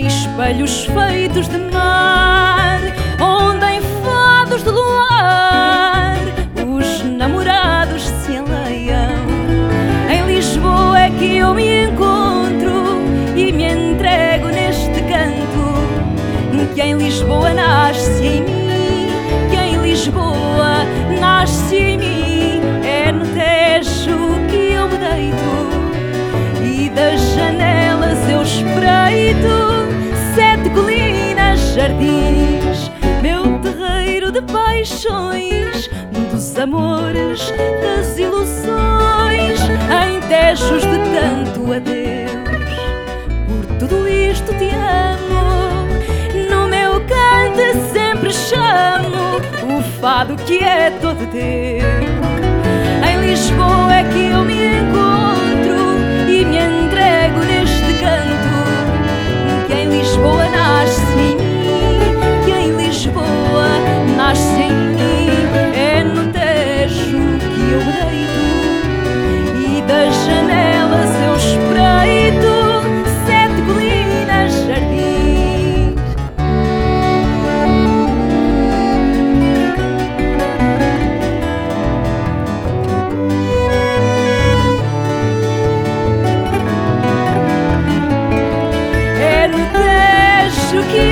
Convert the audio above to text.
em espelhos feitos de mar, onde em fados de luar os namorados se enleiam. Em Lisboa é que eu me encontro e me entrego neste canto, que em Lisboa nasce paixões, dos amores, das ilusões, em tejos de tanto adeus. Por tudo isto te amo, no meu canto sempre chamo o fado que é todo teu. Em Lisboa é que eu me encontro keep